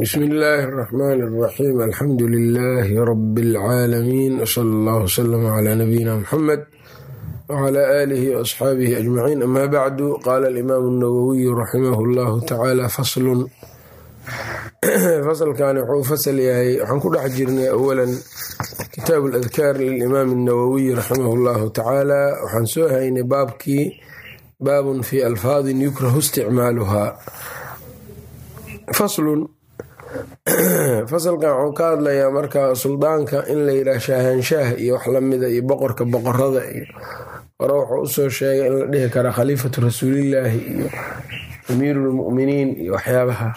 bsmi illaahi اraxmaan اraxiim alxamdu lilaahi rabi اlcaalamiin wsala allah wslama cla nabiyina muxamed wcla aalihi waasxaabihi ajmaciin ama bacdu qaala alimaamu اnawowiyu raximah اllahu tacaala faslun fasalkani wuxuu fasal yahay waxaan ku dhex jirnay awalan kitaabu aladkaar lilimaam اnawowiyi raximah اllahu tacaala waxaan soo haynay baabkii baabun fi alfaadin yukrahu isticmaaluhaa faslun fasalkan waxuu ka hadlayaa marka suldaanka in la yidhaah shaahanshaah iyo wax lamida iyo boqorka boqorada iyo hore wuxuu u soo sheegay in la dhihi kara khaliifatu rasuulillaahi iyo amiiruulmu'miniin iyo waxyaabaha.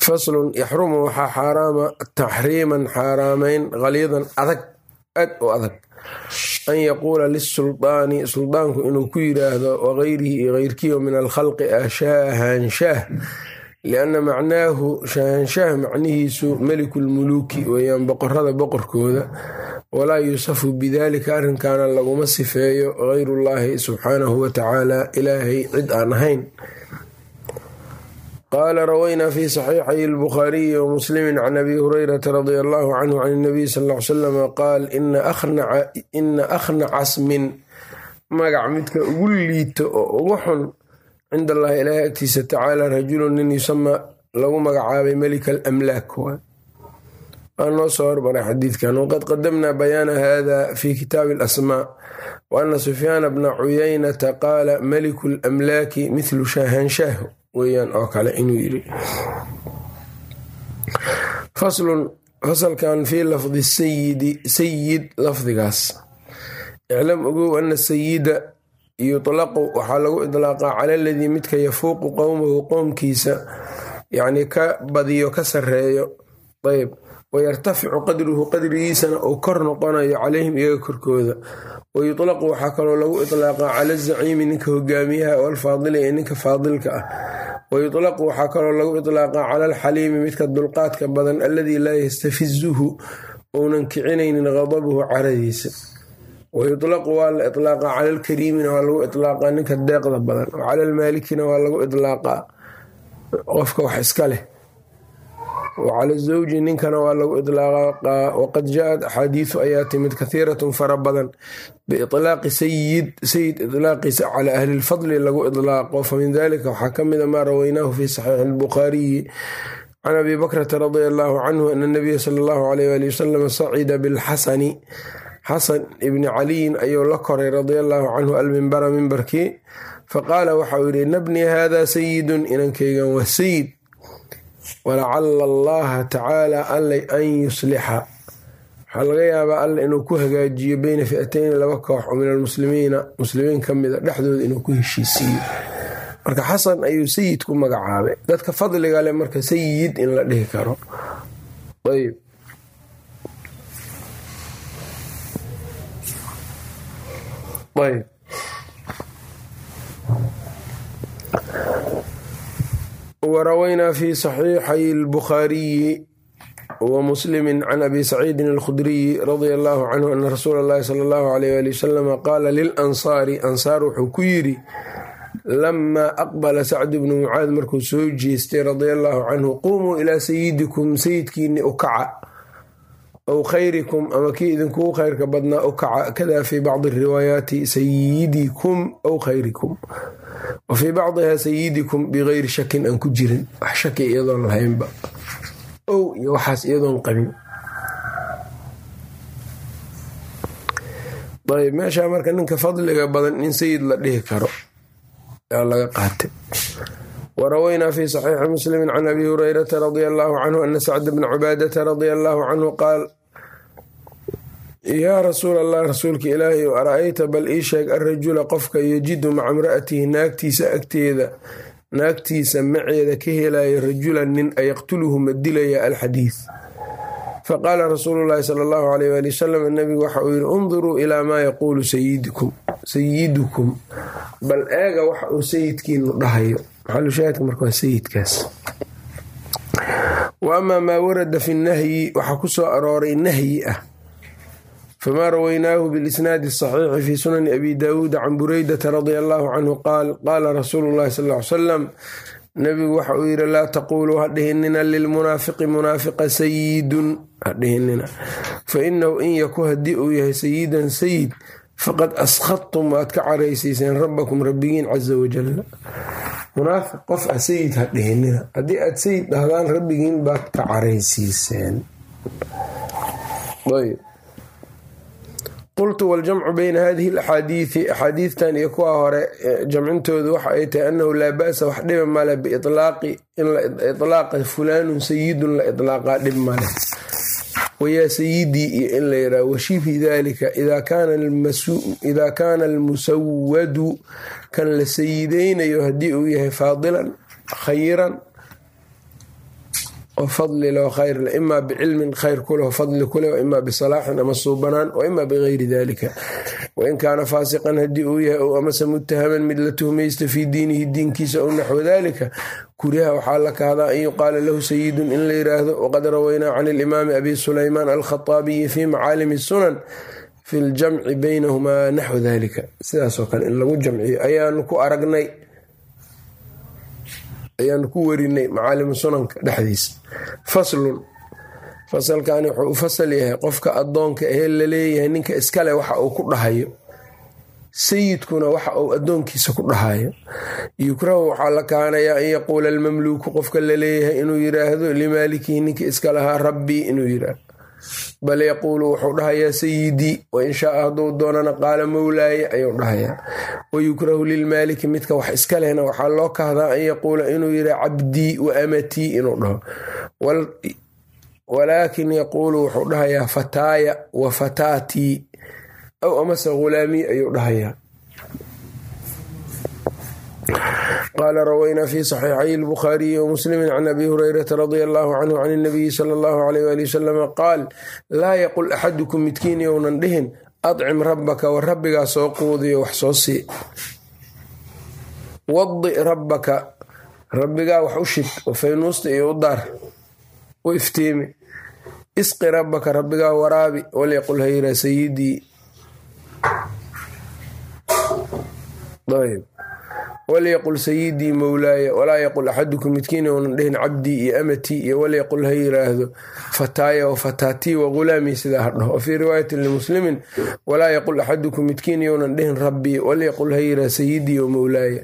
Faslun yaxrumu waxaa xaaraama taxriiman xaaraamayn khaliidan adag aad u adag. An yaquula lisuldaani suldaanku inuu ku yiraahdo wagayrihi iyo keyrkiio min alkhalqi ah shaahanshaah lianna macnaahu shaahanshaah macnihiisu melikulmuluuki weeyaan boqorada boqorkooda walaa yuusafu bidaalika arrinkaana laguma sifeeyo gayrullaahi subxaanahu watacaala ilaahay cid aan ahayn qaala rawaynaa fi saxiixay albukhaariyi wa muslimi can abi hurayrata radia allahu canhu can nabiy sal l salam qaal ina akhnaca smin magac midka ugu liito oo ugu xun cinda allahi ilaahay agtiisa tacaala rajulun nin yusama lagu magacaabay melika alamlaak waa noo soo hormaray xadiidkan. Waqad qadamnaa bayaana hada fi kitaabi alasmaa. Wa ana sufyaana bna cuyaynata qaala meliku lamlaaki mithlu shaahanshaah. Weyaan oo kale inuu yiri faslun fasalkan fii lafdi sayidi sayid lafdigaas. Iclam ogow ana sayida yutlaqu waxaa lagu idlaaqaa cala aladii midka yafuuqu qowmahu qowmkiisa yacni ka badiyo ka sareeyo ayb wayartaficu qadruhu qadrigiisana uu kor noqonayo calayhim iyaga korkooda. Wayutlaqu waxaa kaloo lagu idlaaqaa cala azaciimi ninka hogaamiyaha walfaadili ee ninka faadilka ah. Wayutlaqu waxaa kaloo lagu idlaaqaa cala alxaliimi midka dulqaadka badan alladii laa yastafizuhu uunan kicinaynin qadabuhu caradiisa wayutlaqu waa la itlaaqa cala alkariimina waa lagu itlaaqaa ninka deeqda badan. Wacala almaalikina waa lagu itlaaqaa qofka wax iska leh. Wacala zawji ninkana waa lagu itlaaqa. Waqad ja-ad axaadiisu ayaa timid kahiiratun fara badan. Biitlaaqi sayid sayid itlaaqiisa calaa ahli lfadli lagu itlaaqo. Famin dalika waxaa ka mida maa rawaynaahu fi saxiixi albukhaariyi can abi bakrata radia allaahu canhu ana nabiya sala allahu alayh waali wasalam sacida bilxasani xasan ibni caliyin ayuu la koray radia allaahu canhu almimbara mimbarkii faqaala waxauu yidhi nabni hada sayidun inankeygan waa sayid walacala allaha tacaala alla an yuslixa. Waxaa laga yaabaa alla inuu ku hagaajiyo beyna fi'ateyni laba koox oo min almuslimiina muslimiin ka mida dhexdooda inuu ku heshiisiiyo. Marka xasan ayuu sayid ku magacaabay. Dadka fadliga leh marka sayid in la dhihi karo. Ayb warawaynaa fi saxiixay اlbukhaariyi wa muslimi can abi saciidin alkhudriyi radia allahu canhu ana rasuula اllahi sala allahu alayh ali wasalama qaala lilansaari ansaar wuxuu ku yidhi lamaa aqbala sacdu bnu mucaad markuu soo jeestay radia allahu canhu qumuu ilaa sayidikum sayidkiini u kaca aw khayrikum ama kii idinkugu khayrka badnaa u kaca kada fii bacdi riwaayaati sayidikum aw khayrikum wa fii bacdiha sayidikum bigayri shakin aan ku jirin wax shaki iyadoon lahaynba ow iyo waxaas iyadoon qabin ayb meeshaa marka ninka fadliga badan in sayid la dhihi karo yaa laga qaatay warawaynaa fi saxiixi muslimi can abi hurayrata radia allahu canhu ana sacd bna cubaadata radia allahu canhu qaal yaa rasuul allah rasuulka ilaahi ara-ayta bal ii sheeg arajula qofka yajidu maca imra'atihi naagtiisa agteeda naagtiisa maceeda ka helaya rajulan nin ayaqtuluhu ma dilaya alxadiid faqaala rasuulu llaahi sala allahu alayh ali wasalam nabigu waxa uu yihi unduruu ilaa maa yaquulu sayidukum bal eega waxa uu sayidkiinu dhahayo maxalushaahidka marka waa sayidkaas. Wa amaa maa warada fi nahyi waxaa ku soo arooray nahyi ah. Famaa rawaynaahu bilisnaadi asaxiixi fi sunani abi daawuuda can bureydata radia allahu canhu qaal qaala rasuulu llahi sal ly salam nebigu waxa uu yidhi laa taquuluu ha dhihinina lilmunaafiqi munaafiqa sayidun ha dhihinina. Fa inahu in yaku haddii uu yahay sayidan sayid faqad askhadtum waad ka caraysiiseen rabbakum rabbigiin casa wajalla munaafiq qof ah sayid ha dhihinina haddii aad sayid dhahdaan rabbigiin baad ka caraysiiseen. Qultu waljamcu bayna hadihi alaxaadiidi axaadiidtan iyo kuwa hore jamcintoodu waxa ay tahay annahu laa ba'sa wax dhiba male biilaaqi in la ilaaqa fulaanun sayidun la ilaaqaa dhib male wayaa sayidii iyo in la yidhaha washibhi dalika idaa kaana almusawadu kan la sayideynayo haddii uu yahay faadilan khayiran oo fadli loo khayr le imaa bicilmin khayr kuleh fadli kuleh waimaa bisalaaxin ama suubanaan waimaa bigayri dalika wain kaana faasiqan haddii uu yahay ou amase mutahaman mid la tuhmaysta fii diinihi diinkiisa ou naxwa dalika kuriha waxaa la kahdaa an yuqaala lahu sayidun in la yiraahdo waqad rawaynaa can ilimaami abi sulaymaan alkhaaabiyi fi macaalimi sunan fi ljamci baynahumaa naxwa dalika sidaasoo kale in lagu jamciyo ayaanu ku aragnay ayaanu ku werinay macaalimu sunanka dhexdiisa. Faslun. Fasalkani wuxuu u fasal yahay qofka addoonka ee la leeyahay ninka iskale waxa uu ku dhahayo. Sayidkuna waxa uu addoonkiisa ku dhahayo. Yukrahu waxaa la kaanayaa an yaquula almamluuku qofka la leeyahay inuu yiraahdo limaalikihi ninka iska lahaa rabbii inuu yiraahdo bal yaquulu wuxuu dhahayaa sayidii wain shaaa hadduu doonana qaala mowlaaye ayuu dhahayaa wayukrahu lilmaaliki midka wax iska lehna waxaa loo kahdaa an yaquula inuu yidha cabdii wa amatii inuu dhaho. Walaakin yaquulu wuxuu dhahayaa fataaya wa fataatii aw amase ghulaamii ayuu dhahayaa qaala rawaynaa fi saxiixay lbukhaariyi wamuslimi can abi hurayrata radia allahu canhu can inabiyi sala allahu alayh wali wasalama qaal laa yaqul axadukum midkiin younan dhihin adcim rabbaka wa rabbigaa soo quudiyo wax soo sii wadi rabbaka rabbigaa wax u shid wafaynuusta iyo u daar u iftiimi isqi rabbaka rabbigaa waraabi walyaqul hayra sayidii walyaqul sayidii mowlaaya walaa yaqul axadukum midkiin ounan dhehin cabdii iyo amatii iyo walyaqul ha yiraahdo fataaya wa fataatii wa ghulaamii sidaa ha dhaho wafii riwaayatin limuslimin walaa yaqul axadukum midkiin younan dhehin rabbii walyaqul ha yiraah sayidii wa mowlaaya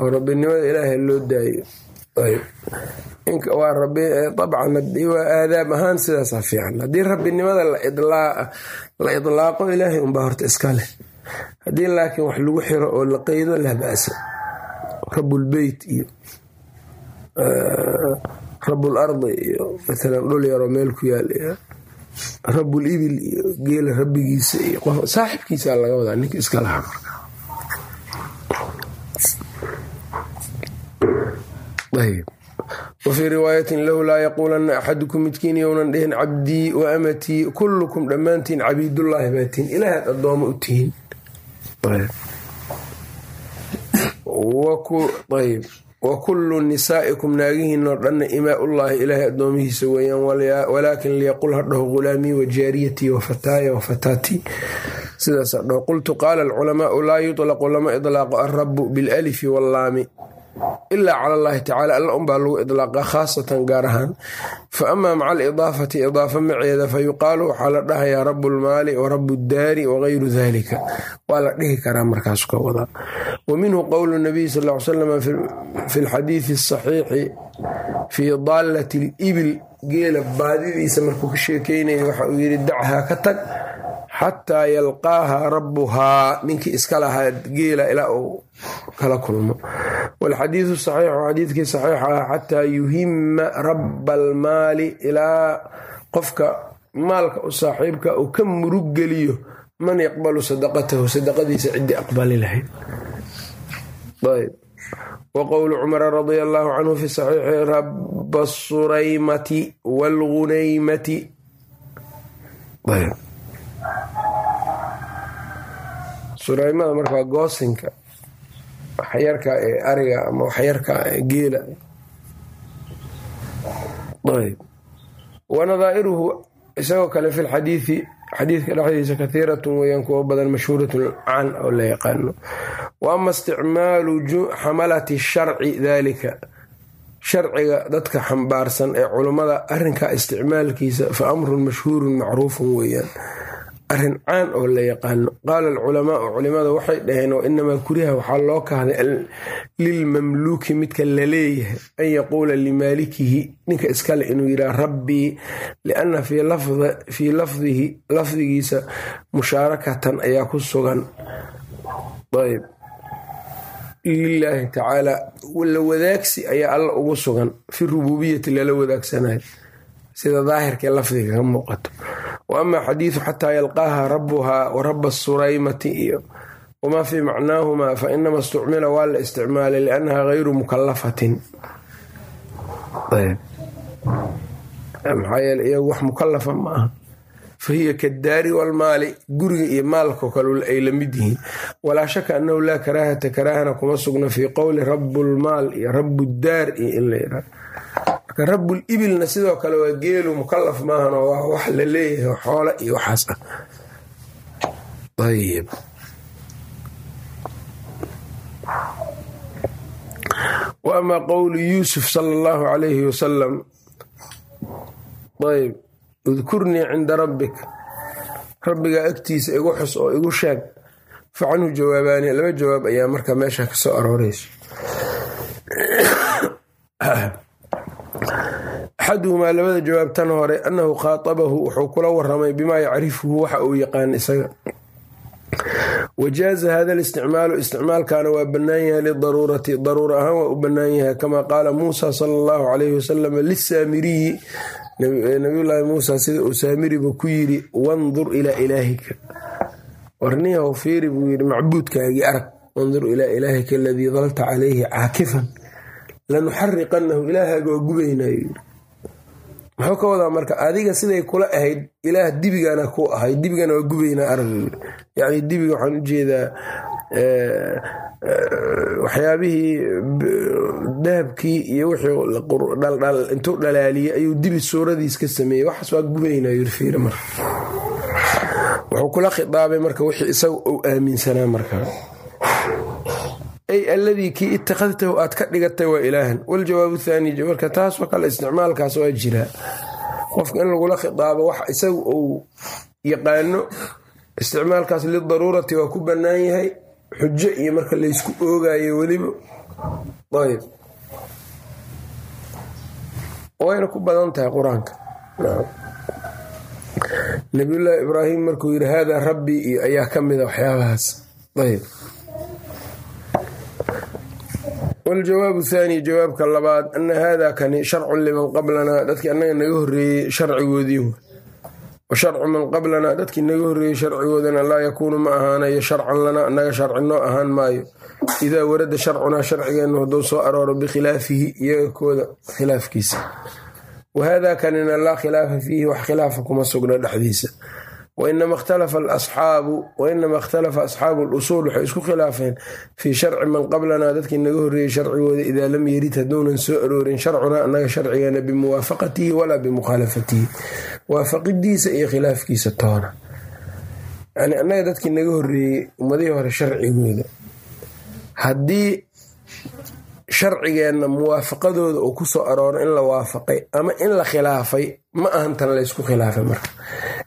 oo rabbinimada ilaahay loo daayo aadaab ahaan sidaasa fiican haddii rabbinimada la idlaaqo ilaahay unbaa horta iska leh haddii laakiin wax lagu xiro oo la qeydo laa ba'sa rabulbeyt iyo rabul ardi iyo maalan dhul yaroo meel ku yaal iyo rabul iyo geela rabbigiisa iyo saaxibkiisa laga wadaa ninka iska lahaa marka. Ayb wafii riwaayatin lahu laa yaquulanna axadukum midkiin younan dhihin cabdii wa amatii kullukum dhammaantiin cabiidullaahi baatiin. Ilaahaad addooma u tihiin wa kullu nisaa'ikum naagihiinoo dhanna imaaullaahi ilaahay addoomihiisa weeyaan walaakin liyaqul ha dhaho ghulaamii wa jaariyatii wa fataaya wa fataatii sidaas ha dhaho qultu qaala alculamaau laa yutlaqu lama idlaaqo alrabu bilalifi wallaami ilaa cala allahi tacala alla unbaa lagu idlaaqa khaasatan gaar ahaan. Fa amaa maca alidaafati idaafa maceeda fa yuqaalu waxaa la dhahayaa rabu lmaali wa rabu ddaari wagayru dalika waa la dhihi karaa markaas ka wadaa wa minhu qowlu nabiy sal l salam fi lxadiidi asaxiixi fii daalati libil geela baadidiisa markuu ka sheekeynaya waxa uu yidhi dachaa ka tag xataa yalqaaha rabbuhaa ninkii iska lahaa geela ilaa uu kala kulmo. Walxadiidu saxiixu xadiidkii saxiixa ah xataa yuhima raba almaali ilaa qofka maalka u saaxiibka uu ka murug geliyo man yaqbalu sadaqatahu sadaqadiisa ciddii aqbali lahayd. Ayb. Wa qowlu cumara radia allaahu canhu fi saxiixi raba asuraymati waalgunaymati suraymada marka goosinka waxyarka ee ariga ama waxyarka ee geela wanadaa'iruhu isagoo kale fi lxadiidi xadiidka dhexdiisa kathiiratun weyaan kuwo badan mashhuuratun can oo la yaqaano. Wa ama isticmaalu xamalati sharci daalika. Sharciga dadka xambaarsan ee culummada arrinkaa isticmaalkiisa fa amrun mashhuurun macruufun weeyaan arrin caan oo la yaqaano. Qaala alculamaau culimada waxay dhaheen wa inamaa kuriha waxaa loo kahday lilmamluuki midka la leeyahay an yaquula limaalikihi. Ninka iskale inuu yidhaha rabbii lianna fii lafdihi lafdigiisa mushaarakatan ayaa ku sugan. Ayb. Lilaahi tacaala la wadaagsi ayaa alla ugu sugan. Fi rububiyati lala wadaagsanayo sida daahirkae lafdiga ka muuqato. Wa ama xadiidu xataa yalqaaha rabuhaa wa raba suraymati iyo wamaa fii macnaahumaa fa inama waa la isticmaalay liannaha gayru mukalafatin maxaa yeele iyagu wax mukalafa ma aha. Fa hiya walmaali guriga iyo maalko kale ay la mid yihiin. Walaa shaka annahu laa karaahata karaahana kuma sugna fii qowli rabulmaal iyo rabuddaar iyo in la yidhaha marka rabul sidoo kale waa geelu mukalaf maahan oo waa wax la leeyahay xoole iyo waxaas ah. Ayb wa amaa qowlu yuusuf sala allahu calayhi wasalam ayb udkurnii cinda rabbik. Rabbigaa agtiisa igu xus oo igu sheeg. Fa canhu jawaabaani laba jawaab ayaa marka meesha ka soo axaduhumaa labada jawaab tan hore annahu khaatabahu wuxuu kula waramay bimaa yacrifuhu waxa uu yaqaan isaga. Wajaaza hada listicmaalu isticmaalkana waa bannaan yahay lidaruurati daruura ahaan waa u bannaan yahay kamaa qaala muusa sala allahu calayhi wasalam lisaamiriyi nabiyullaahi muusa sida uu saamiriba ku yidhi wandur ilaa ilaahika. Warniyahow fiiri buu yidhi macbuudkaagii arag wandur ilaa ilaahika aladii dalta calayhi caakifan lanuxariqannahu ilaahaaga waa gubaynayo yidhi muxuu ka wadaa marka adiga siday kula ahayd ilaah dibigana ku ahay dibigana waa gubaynaa arag yidhi yacni dibiga waxaan u jeedaa waxyaabihii dahabkii iyo wixii intuu dhalaaliyey ayuu dibi suuradiis ka sameeyey. Waxaas waa gubaynaa yiri fiiri marka. Wuxuu kula khitaabay marka wixii isaga uu aaminsanaa markaa ay alladii kii ittakhadtahu aad ka dhigatay waa ilaahan. Waljawaabu thaani marka taasoo kale isticmaalkaas waa jiraa qofka in lagula khitaabo wax isaga uu yaqaano isticmaalkaas lidaruurati waa ku bannaan yahay. Xujo iyo marka laysku oogayo weliba. Ayb wayna ku badan tahay qur'aanka. Nabiyullaahi ibraahim markuu yidhi haadaa rabbii ayaa ka mida waxyaabahaas. Ayb waljawaabu thaani jawaabka labaad ana haadaa kani sharcun liman qablanaa dadkii annaga naga horreeyey sharcigoodii wa sharcu man qablanaa dadkii naga horreeyey sharcigoodana laa yakuunu ma ahaanayo sharcan lanaa annaga sharci noo ahaan maayo idaa warada sharcunaa sharcigeennu hadduu soo arooro bikhilaafihi iyaga kooda khilaafkiisa wa haadaa kanina laa khilaafa fiihi wax khilaafa kuma sugna dhexdiisa wainama ikhtalafa alasxaabu wainama ikhtalafa asxaabu lusuul waxay isku khilaafeen fii sharci man qablanaa dadkii naga horreeyey sharcigooda idaa lam yerid hadduunan soo aroorin sharcunaa annaga sharcigeena bimuwaafaqatihi walaa bimukhaalafatihi waafaqidiisa iyo khilaafkiisa toona yani annaga dadkii naga horreeyey ummadihii hore sharcigooda haddii sharcigeenna muwaafaqadooda uu ku soo arooro in la waafaqay ama in la khilaafay ma ahan tan laysku khilaafay marka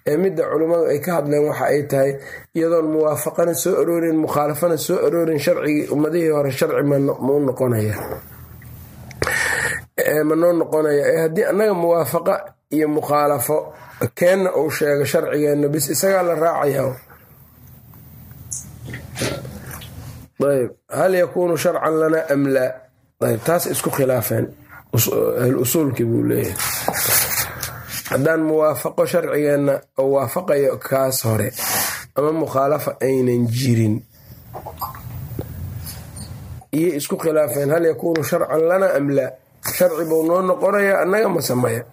ee midda culimmadu ay ka hadleen waxa ay tahay iyadoon muwaafaqana soo aroorin mukhaalafana soo aroorin sharcigii ummadihii hore sharci mau noqonaya. Ma noo noqonaya. Haddii annaga muwaafaqa iyo mukhaalafo keenna uu sheego sharcigeenna bis isagaa la raacayaa ayb hal yakuunu sharcan lanaa am laa ayb taas isku khilaafeen. Ahl usuulkii buu leeyahay haddaan muwaafaqo sharcigeenna oo waafaqayo kaas hore ama mukhaalafa aynan jirin iyo isku khilaafeen hal yakuunu sharcan lanaa am laa? Sharci buu noo noqonayaa annaga ma sameya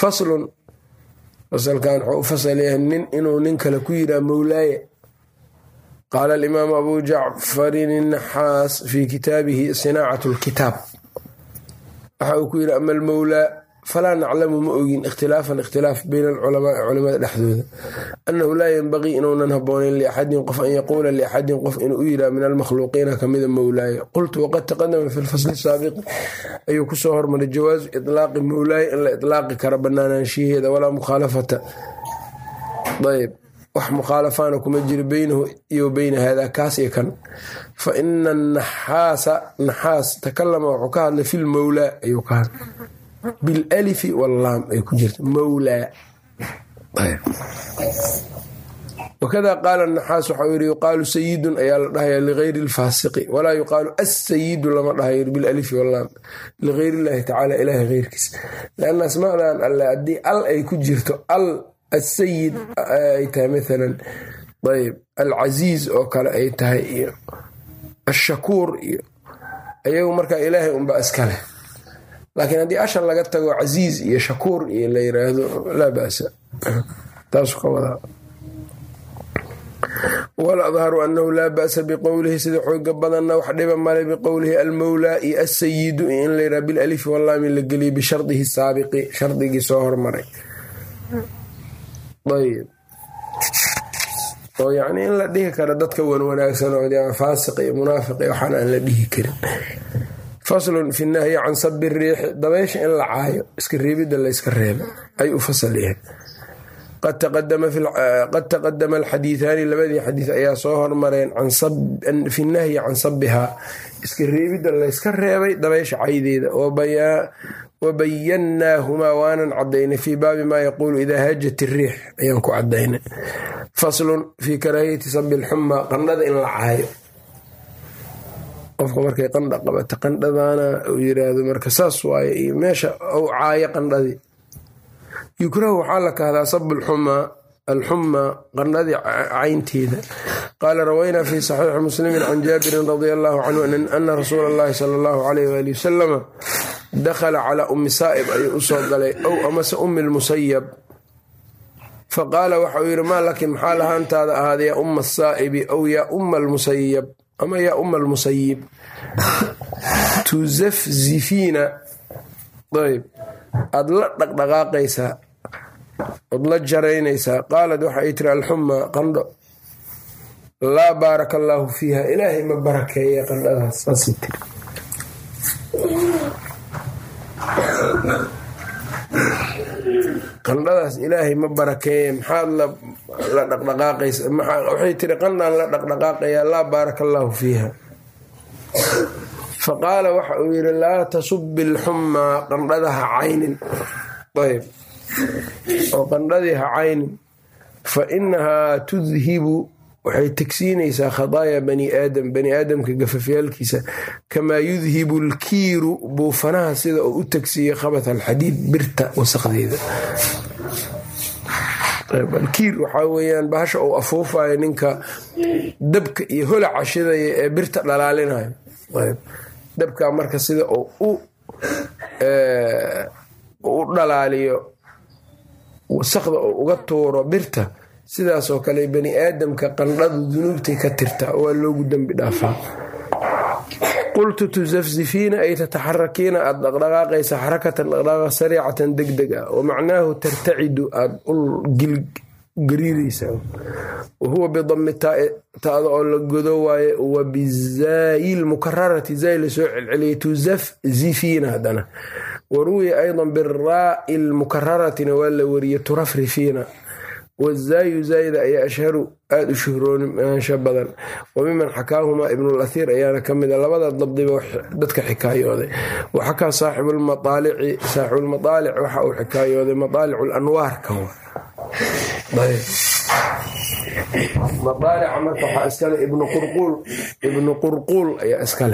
faslun. Fasalkan wuxuu u fasalyahay nin inuu nin kale ku yiraa mowlaaye qaala alimaamu abu jacfarin innaxaas fii kitaabihi sinaacat lkitaab waxa uu ku yidhi ama almowlaa falaa naclamu ma ogin ikhtilaafan ikhtilaaf bayna alculamaai culimada dhexdooda. Annahu laa yenbagii inuunan habooneyn liaxadin qof an yaquula liaxadin qof inuu u yiraa min almakhluuqiina kamida mowlaaya qultu waqad taqadama fi lfasli saabiqi ayuu ku soo hormaray jawaasu itlaaqi mowlaaya in la itlaaqi kara banaanaanshiheeda walaa mukhaalafata. Ayb wax mukhaalafaana kuma jiro beynahu iyo beyna haadaa kaas iyo kan. Fa ina naxaasa naxaas takalama wuxuu ka hadlay fi lmowlaa ayuu ka hadlay. Bilalifi wallaam ay ku jirta mowlaa wakada qaala naxaas waxau yiri yuqaalu sayidun ayaa la dhahaya ligayri lfaasiqi. Walaa yuqaalu asayidu lama dhahayo bilalifi wallaam ligayr illaahi tacaala ilahi heyrkiis lianna asmaadan alle haddii al ay ku jirto al asayid ay tahay maalan ayb alcasiiz oo kale ay tahay iyo ashakuur iyo ayagu markaa ilaahay unbaa iska leh laakiin haddii ashar laga tago casiiz iyo shakuur iyo la yiraahdo laa basa taasu ka wadaa wal adharu anahu laa ba'sa biqowlihi sida xooga badanna wax dhiba male biqowlihi almowlaa iyo asayidu in la yiraha bilalifi wallaami la geliyo bishardihi saabiqi shardigii soo hormaray oo yacni in la dhihi karo dadka wan wanaagsan oo faasiq iyo munaafiq iyo waxaan aan la dhihi karin. Faslun fi nahyi can sabi riixi. Dabeysha in la caayo iska reebidda layska reeba ay u fasal yahay. Qad taqadama alxadiihaani labadii xadiis ayaa soo hormareen fi nahyi can sabihaa iska reebidda layska reebay dabeysha caydeeda wabayannaahumaa waanan cadaynay fii baabi maa yaquulu idaa haajat iriix ayaan ku cadaynay faslun fii karaahiyati sabi lxumaa qandhada in la caayo qofka markay qandha qabata qandhadaana uu yiraahdo marka saas waaye iyo meesha ou caayo qandhadii yukrahu waxaa la kahdaa sabu lxumaa alxumaa qandhadii caynteeda qaala rawaynaa fi saxiixi muslimin can jaabirin radia allahu canhu ana rasuula allahi sala allahu alayh waali wasalama dakhala calaa ummi saa'ib ayuu u soo galay ow amase ummi lmusayab faqaala waxauu yidhi maa laki maxaa lahaantaada ahaaday yaa umma asaa'ibi ow yaa umma almusayab ama yaa umma almusayib tuzafzifiina ayb aada la dhaqdhaqaaqaysaa ood la jaraynaysaa qaalad waxa ay tiri alxumaa qandho. Laa baaraka allaahu fiiha. Ilaahay ma barakeeya qandhadaas. Saasay tiri. Qandhadaas ilaahay ma barakeeye maxaad la dhaqdhaqaaqaysa waxay tiri qandhaan la dhaqdhaqaaqayaa laa baaraka allaahu fiiha. Fa qaala waxa uu yidhi laa tasubi alxumaa qandhada ha caynin. Ayb oo qandhadii ha caynin fa inahaa tudhibu waxay tegsiinaysaa khadaaya bani aadam bani aadamka gafafyaalkiisa kamaa yudhibu lkiiru buufanaha sida uu u tegsiiyo khabat alxadiid birta wasaqdeeda alkiir waxaa weyaan bahasha uu afuufayo ninka dabka iyo holaca shidaya ee birta dhalaalinayo dabka marka sida uu u dhalaaliyo wasaqda uu uga tuuro birta sidaasoo kale bani aadamka qandhadu dunuubtay ka tirtaa waa loogu dembi dhaafaa. Qultu tusafsifiina ay tataxarakiina aad dhaqdhaqaaqaysa xarakatan dhaqdhaqaaq sariicatan deg deg ah. Wa macnaahu tartacidu aad ul gariiraysa. Wahuwa bidami taada oo la godo waaye wa bizaayi lmukararati zaay la soo celceliyay tuzafzifiina haddana wa ruwiya aydan biraa'i lmukararatina waa la wariyey turafrifiina wazaayu zaayida ayaa ashharu aada u shuhroonisho badan wa miman xakaahumaa ibnulahir ayaana ka mida labada dabdiba dadka xikaayooday waxakaa saaxibulmaaalici saaxibulmaaalic waxa uu xikaayooday maaalicu lanwaarka maaalica marka waxaa iskale ibnu qurquul ayaa iska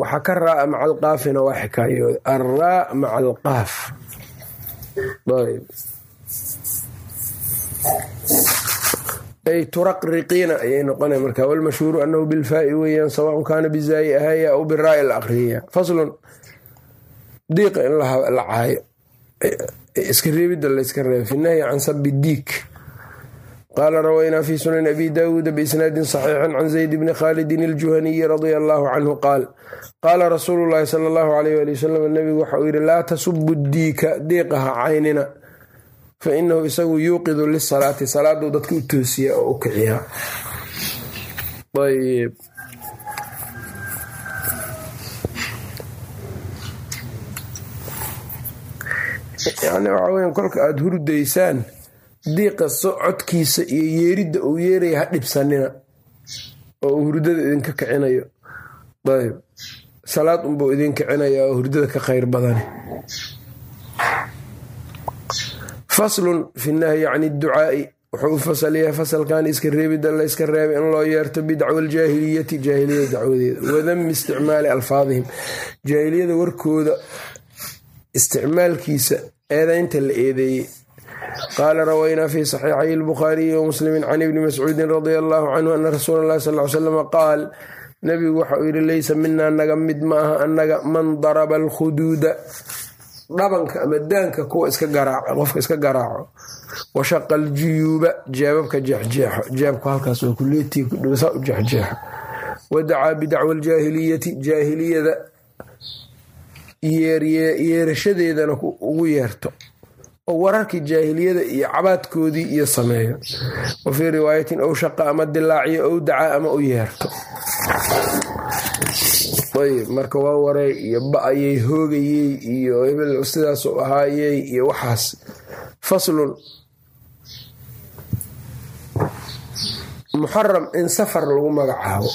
waxaa ka raa'a maca alqaafina waa xikaayooda alraa maca alqaaf ay turaqriqiina ayay noqona marka walmashhuuru anahu bilfaa'i weeyaan sawaaun kaana bizaayi ahaya aw biraa'i la aqriya faslun diiqa in la caayo iska reebidda layska reeba fi nahyi can sabi diik qaala rawaynaa fi sunan abi daawuuda biisnaadin saxiixin can zayd bni khaalidin iljuhaniyi radia allaahu canhu qaal qaala rasuulu llaahi sala allahu alayh ali wasalam nebigu waxa uu yidhi laa tasubu diika diiqaha caynina fa inahu isagu yuuqidu lisalaati salaaduu dadka u toosiya oo u kiciyaa yani waxaa weya kolka aada hurdaysaan diiqa socodkiisa iyo yeeridda uu yeeraya ha dhibsanina oo uu hurdada idinka kicinayo. Ayb salaad unbuu idin kicinaya oo hurdada ka khayr badani. Faslun fi nahyi can idducaa'i wuxuu u fasal yahay fasalkan iska reebidda la yska reebay in loo yeerto bidacwa aljaahiliyati jaahiliyada dacwadeeda wadami isticmaali alfaadihim. Jaahiliyada warkooda isticmaalkiisa eedaynta la eedeeyey qaala rawaynaa fi saxiixay albukhaariyi wa muslimin can ibni mascuudin radia allaahu canhu ana rasuula sal ly salam qaal nabigu waxa uu yidhi leysa minaa naga mid ma aha annaga man daraba alkhuduuda dhabanka ama daanka kuwa qofka iska garaaco washaqa aljuyuuba jeebabka jeexjeexo jeebku halkaas waa kuleetii kudhowsaa u jeexjeexo wadacaa bidacwa aljaahiliyati jaahiliyada yeerashadeedana ugu yeerto oo wararkii jaahiliyada iyo cabaadkoodii iyo sameeyo. Wa fii riwaayatin ow shaqa ama dilaaciyo ow dacaa ama u yeerto. Ayb marka waa waray iyo ba'ayey hoogayey iyo hebel sidaasu ahaayey iyo waxaas. Faslun. Muxaram in safar lagu magacaabo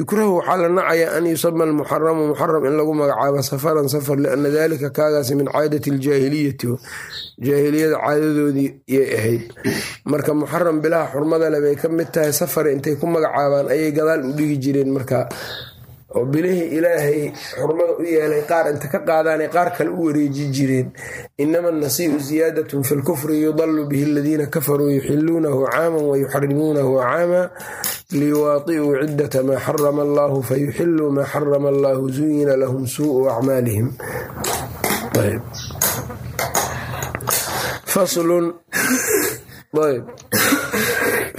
yukrahu waxaa la nacayaa an yusama almuxaramu muxaram in lagu magacaabo safaran safar liana dalika kaagaasi min caadati aljaahiliyati jaahiliyada caadadoodii yay ahayd. Marka muxaram bilaha xurmada le bay ka mid tahay safar intay ku magacaabaan ayay gadaal u dhigi jireen marka. Oo bilihii ilaahay xurmada u yeelay qaar inta ka qaadaanay qaar kale u wareeji jireen. Inama anasii'u ziyaadatun fi lkufri yudalu bihi aladiina kafaruu yuxiluunahu caaman wayuxarimuunahu caama liwaai'uu ciddata maa xarama allahu fayuxiluu maa xarama allahu zuyina lahum suu'u acmaalihim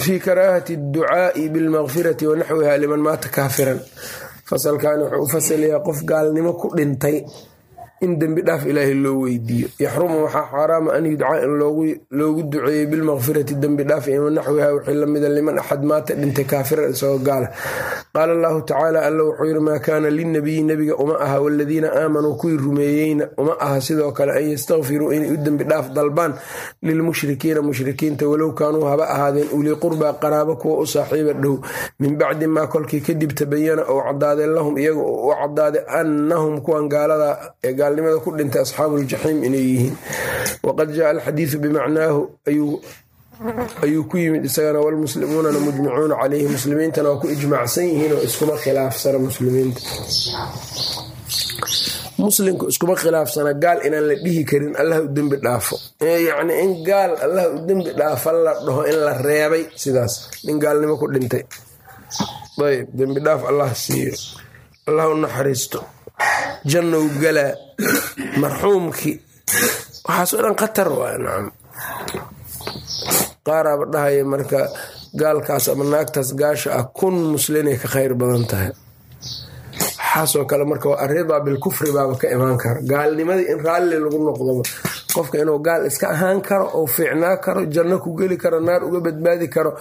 fii karaahati adducaa'i bilmakfirati wa naxwiha liman maata kaafiran fasalkan wuxuu u fasalayaa qof gaalnimo ku dhintay in dembi dhaaf ilaahay loo weydiiyo. Yaxrumu waxaa xaaraama an yudcaa in loogu duceeyey bilmakfirati dembi dhaaf iyo naxwiha wixii lamida liman axad maata dhintay kaafiran isagoo gaala. Qaala allahu tacaala alla wuxuu yidhi maa kaana linnabiyi nebiga uma aha waladiina aamanuu kuwii rumeeyeyna uma aha sidoo kale an yastakfiruu inay u dembi dhaaf dalbaan lilmushrikiina mushrikiinta walow kaanuu haba ahaadeen ulii qurbaa qaraabo kuwa u saaxiiba dhow. Min bacdi maa kolkii kadib tabayana ou cadaadeen lahum iyaga u cadaaday annahum kuwan gaalada gaalnimada ku dhintay asxaabu ljaxiim inay yihiin. Waqad jaaa alxadiidu bimacnaahu ayuu ku yimid isagana walmuslimuunana mujmicuuna caleyhi muslimiintana waa ku ijmaacsan yihiin oo iskuma khilaafsana muslimiinta. Muslimku iskuma khilaafsana gaal inaan la dhihi karin allah u dembi dhaafo. Yacni in gaal allah u dembi dhaafa la dhaho in la reebay sidaas nin gaalnimo ku dhintay. Ayb dembi dhaaf allah siiyo. Allah u naxariisto. Jannow galaa marxuumkii waxaasoo dhan khatar waa nacam. Qaaraaba dhahaya marka gaalkaas ama naagtaas gaasha ah kun muslinay ka khayr badan tahay. Waxaasoo kale marka waa bilkufri baaba ka imaan kara. Gaalnimadii in raalli lagu noqdoba qofka inuu gaal iska ahaan karo oo fiicnaa karo janno ku geli karo naar uga badbaadi karo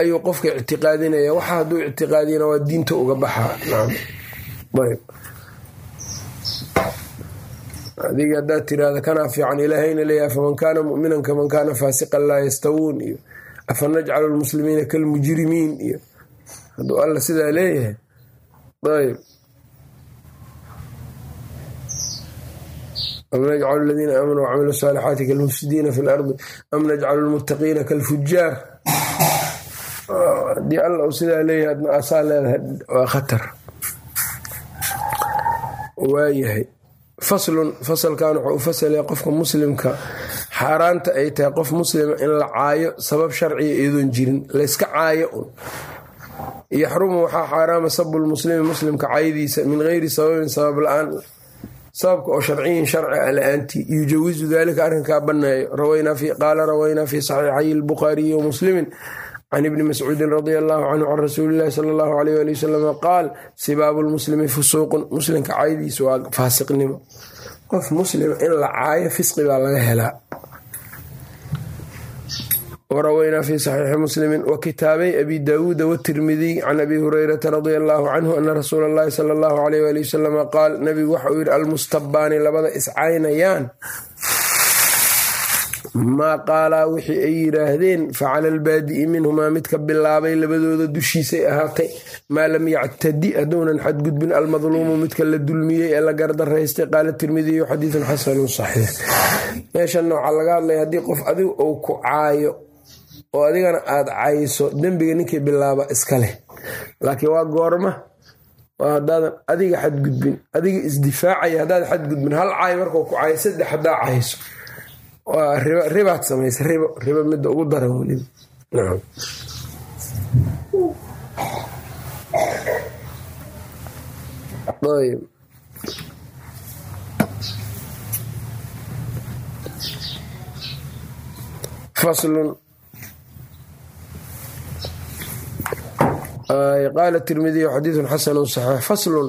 ayuu qofka ictiqaadinaya. Waxa hadduu ictiqaadiyana waa diinta uga baxaa adiga haddaad tiraahda kanaa fiican ilaahayna leeyahay faman kaana mu'minan kaman kaana faasiqan laa yastawuun iyo afa najcalu lmuslimiina kalmujrimiin iyo hadduu alla sidaa leeyahay? Ayb am najcalu aladiina aamanuu wacamilu saalixaati kalmufsidiina fi lardi am najcalu lmuttaqiina kalfujaar haddii alla uu sidaa leeyahay adna asaa leedahay waa khatar. Waayahay faslun fasalkan wuxuu u fasalaya qofka muslimka. Xaaraanta ay tahay qof muslima in la caayo sabab sharciga iyadoon jirin layska caayo un. Yaxrumu waxaa xaaraama sabulmuslimi muslimka caydiisa min geyri sababin sabab la'aan. Sababka oo sharciyin sharci a la'aantii yujawizu dalika arrinkaa banneeyo. Qaala rawaynaa fi saxiixay lbukhaariyi wa muslimin can ibni mascuudin radia allahu canhu can rasuulilahi sala allahu alayh ali wasalam qaal sibaabu lmuslimi fusuuqun muslimka caydiisa waa faasiqnimo qof muslima in la caayo fisqi baa laga helaa warawaynaa fi saxiixi muslimi wa kitaabay abi daawuuda watirmidiy can abi hureyrata radia allahu canhu ana rasuula allahi sala allahu alayh ali wasalama qaal nabigu waxa uu yidhi almustabaani labada iscaynayaan maa qaalaa wixii ay yidhaahdeen facala albaadi'i minhumaa midka bilaabay labadooda dushiisay ahaatay maa lam yactadi hadduunan xadgudbin almadluumu midka la dulmiyey ee la gardaraystay qaala tirmidiyu xadiidun xasanun saxiix. Meeshanna waxaa laga hadlaya haddii qof adigu uu ku caayo oo adigana aad cayso dembiga ninkii bilaaba iska leh. Laakiin waa goorma waa haddaadan adiga xadgudbin adiga isdifaacaya haddaad xadgudbin hal caay markuu ku caayo saddex haddaa cayso ribaad samaysa ribo ribo midda ugu daran weliba ayb faslun. Qaala tirmidiyu xadiidun xasanun saxiix. Faslun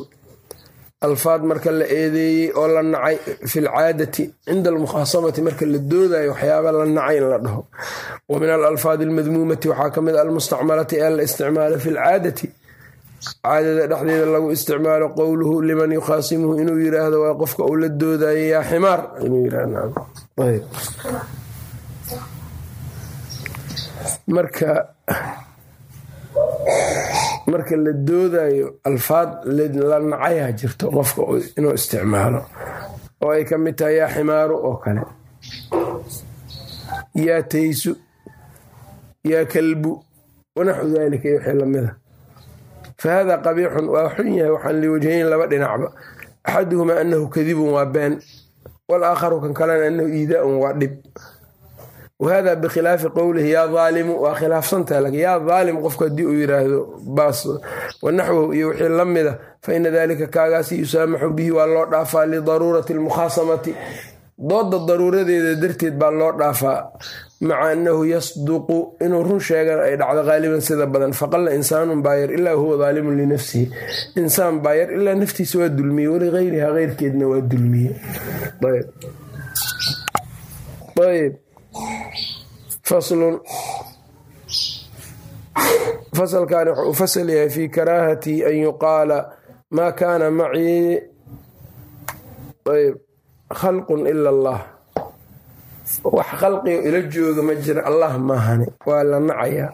alfaad marka la eedeeyey oo la nacay fi lcaadati cinda almukhaasamati marka la doodayo waxyaaba la nacay in la dhaho. Wa min alalfaadi almadmuumati waxaa ka mid a almustacmalati ee la isticmaalo fi lcaadati. Caadada dhexdeeda lagu isticmaalo qowluhu liman yukhaasimuhu inuu yiraahdo waa qofka uu la doodayo yaa ximaar. Yirmarka marka la doodayo alfaad la nacayaa jirto qofka inuu isticmaalo. Oo ay ka mid tahay yaa ximaaru oo kale. Yaa taysu yaa kalbu wanaxu daalika iyo wixii lamida fa hada qabiixun waa xun yahay waxaan liwajhayn laba dhinacba. Axaduhumaa annahu kadibun waa been walaakharu kan kalena annahu iidaaun waa dhib wahada bikhilaafi qowlihi yaa daalimu waa khilaafsantaha yaa daalim qofku haddii uu yiraahdo baas wanaxwahu iyo wixii la mida fa ina dalika kaagaasi yusaamaxu bihi waa loo dhaafaa lidaruurati almukhaasamati dooda daruuradeeda darteed baa loo dhaafaa maca annahu yasduqu inuu run sheegana ay dhacdo qaaliban sida badan faqalla insaanun baayar ilaa huwa daalimun linafsihi insaan baayar ilaa naftiisa waa dulmiye waligayriha keyrkeedna waa dulmiye faslun. Fasalkan wuxuu u fasal yahay fi karaahati an yuqaala maa kaana macii khalqun ila allah. Wax khalqiga ila jooga ma jira allah maahane waa la nacayaa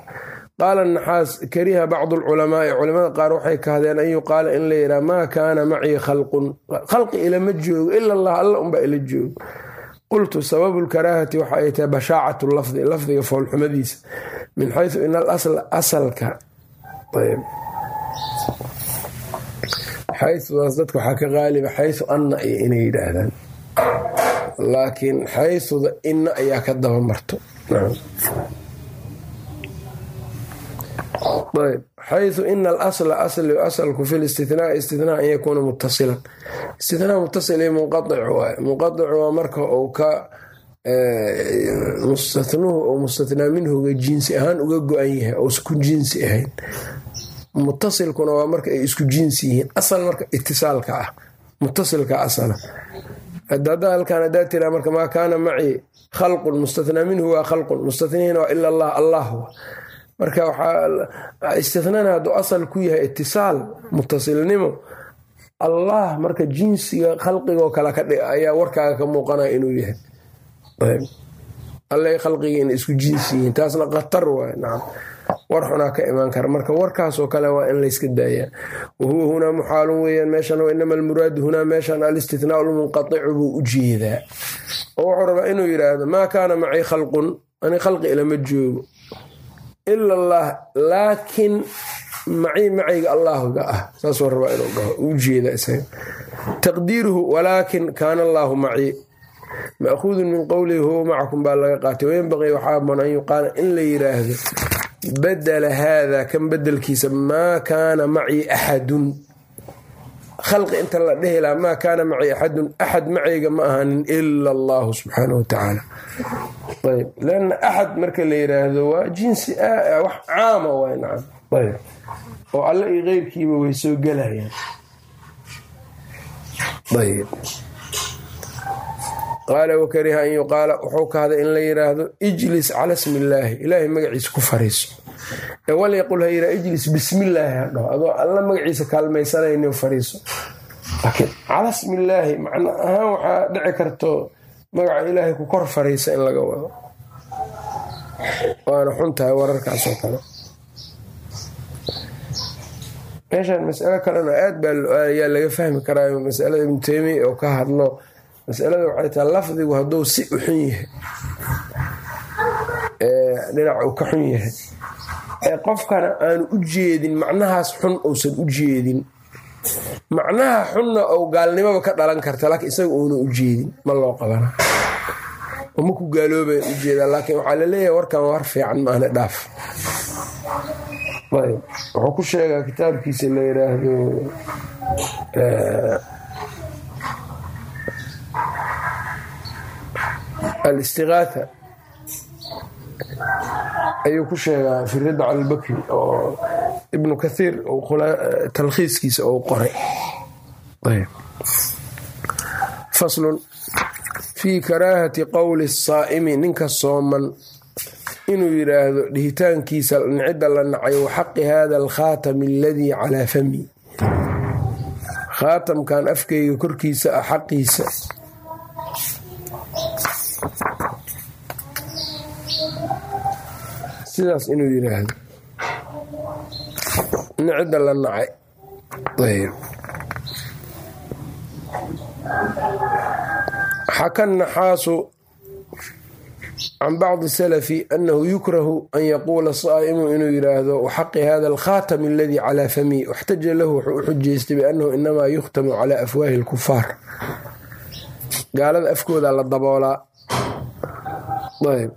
qaala naxaas kariha bacdu alculamaai. Culamada qaar waxay kahdeen an yuqaala in la yidhaha maa kaana macii khalqun? Khalqi ilama joogo ila allah alla unbaa ila joogo qultu sababu lkaraahati waxa ay tahay bashaacatu lafdi lafdiga foolxumadiisa. Min xayu in alasla asalka xayudaas dadka waxaa ka qaaliba xayu anna iyo inay yidhaahdaan. Laakiin xayuda ina ayaa ka daba marto xayu ina alasla asli asalku fi listithnaa istithnaa an yakuuna mutasilan istithnaa mutasil iyo munqaic waay munqaicu waa marka uu ka mustathnuhu oo mustathnaa minhuga jinsi ahaan uga go-an yahay oo isku jinsi ahayn. Mutasilkuna waa marka ay isku jinsi yihiin. Asal marka itisaalka ah. Mutasilka asala. Hadda halkan hadaa tiraa marka maa kaana macii khalqun mustathnaa minhu waa khalqun mustathniina waa ila allah allah marka waxaa istithnana hadduu asal ku yahay itisaal mutasilnimo allah marka jinsiga khalqigoo kale ayaa warkaaga ka muuqanaya inuu yahay. Alle khalqigii inay isku jinsi yihiin taasna khatar waay nacam war xunaa ka imaan kara. Marka warkaasoo kale waa in layska daayaa. Wahuwa hunaa muxaalun weeyaan meeshan inama almuraadu hunaa meeshan alistithnaa lmunqaicu buu u jeedaa. Oo wuxuu rabaa inuu yidhaahdo maa kaana macii khalqun? Ani khalqi ilama joogo ila allah laakiin macii macayga allaahuga ah. Saasuu rabaa inuu dhaho u jeeda isaga. Taqdiiruhu walaakin kaana allaahu macii ma'khuudun min qowlihi huwa macakum baa laga qaatay. Wayanbaqii waxaa aboon an yuqaala in la yiraahdo badela haada kan bedelkiisa maa kaana macii axadun khalqi inta la dhehi laha maa kaana macii axadun axad macayga ma ahanin ila allahu subxaanahu wa tacaala. Ayb. Lanna axad marka la yiraahdo waa jinsi wax caama waay nacam. Ayb. Oo alle iyo qeyrkiiba way soo gelayaan. Ayb qaala wakariha an yuqaala wuxuu kahday in la yiraahdo ijlis cala smi illaahi ilaahay magaciisa ku fariiso. Ee walyaqul ha yiraa ijlis bismillaahi hadhaho adoo alla magaciisa kaalmaysanayni fariiso. Laakiin cala smillaahi macno ahaan waxaa dhici karto magaca ilaahay ku kor fariisa in laga wado. Waana xun tahay wararkaasoo kale. Meeshaan masalo kalena aad baa ayaa laga fahmi karaayo masalada ibnu teymiya oo ka hadlo masalada waxay tahay lafdigu hadduu si u xun yahay dhinac uu ka xun yahay. Ee qofkana aanu u jeedin macnahaas xun uusan u jeedin. Macnaha xunna ou gaalnimaba ka dhalan karta laakiin isaga uuna u jeedin ma loo qabana. Ma ku gaalooba u jeedaa laakiin waxaa la leeyahay warkan war fiican maahna dhaaf. Wuxuu ku sheegaa kitaabkiisa la yiraahdo alistigaatha ayuu ku sheegaa fi cala albakri oo ibnu kathiir talkhiiskiisa ou qoray. Faslun fii karaahati qowli saa'imi ninka sooman inuu yidhaahdo dhihitaankiisa cidda la nacay wa xaqi hada alkhaatami aladii calaa fami. Khaatamkan afkayga korkiisa ah xaqiisa sidaas inuu yidhaahdo. In cidda la nacay. Xaka naxaasu can bacdi salafi annahu yukrahu an yaquula saa'imu inuu yidhaahdo waxaqi hada alkhaatami aladii calaa fami waxtaja lahu wuxuu u xujeystay biannahu inamaa yukhtamu calaa afwaahi alkufaar gaalada afkooda la daboolaa yani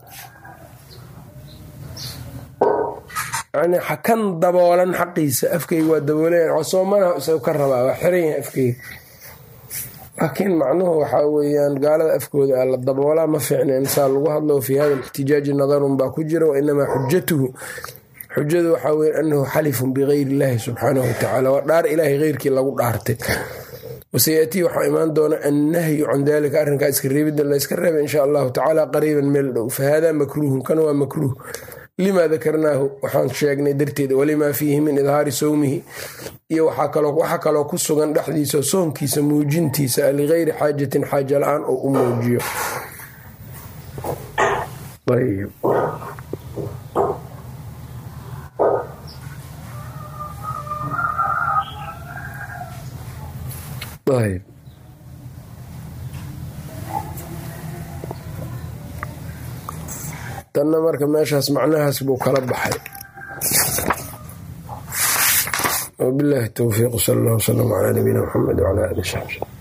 xakan daboolan xaqiisa afkayga waa daboolan soomanaha isaga ka rabaa waa xiran yahay laakiin macnuhu waxaa weeyaan gaalada afkooda la daboolaa ma fiicna insaa lagu hadlo fi hada lixtijaaji nadarun baa ku jira wainamaa xujatuhu xujadu waxaa weye anahu xalifun bigayr illaahi subxaanahu watacaala waa dhaar ilaahay heyrkii lagu dhaartay. Wasayatii waxaa imaan doona annahyu can dalika arrinkaa iska reebidda layska reeba insha allahu tacaala qariiban meel dhow. Fahada makruuhun kana waa makruuh lima dakarnaahu waxaan sheegnay darteed walimaa fiihi min idhaari sowmihi iyo waxaa kaloo ku sugan dhexdiisa soonkiisa muujintiisa ligayri xaajatin xaaja la'aan oo u muujiyo tanna marka meeshaas macnahaas buu kala baxay. Wabilaahi towfiiq sal allah wslam calaa nabiyina mxamed wcala ali saxbi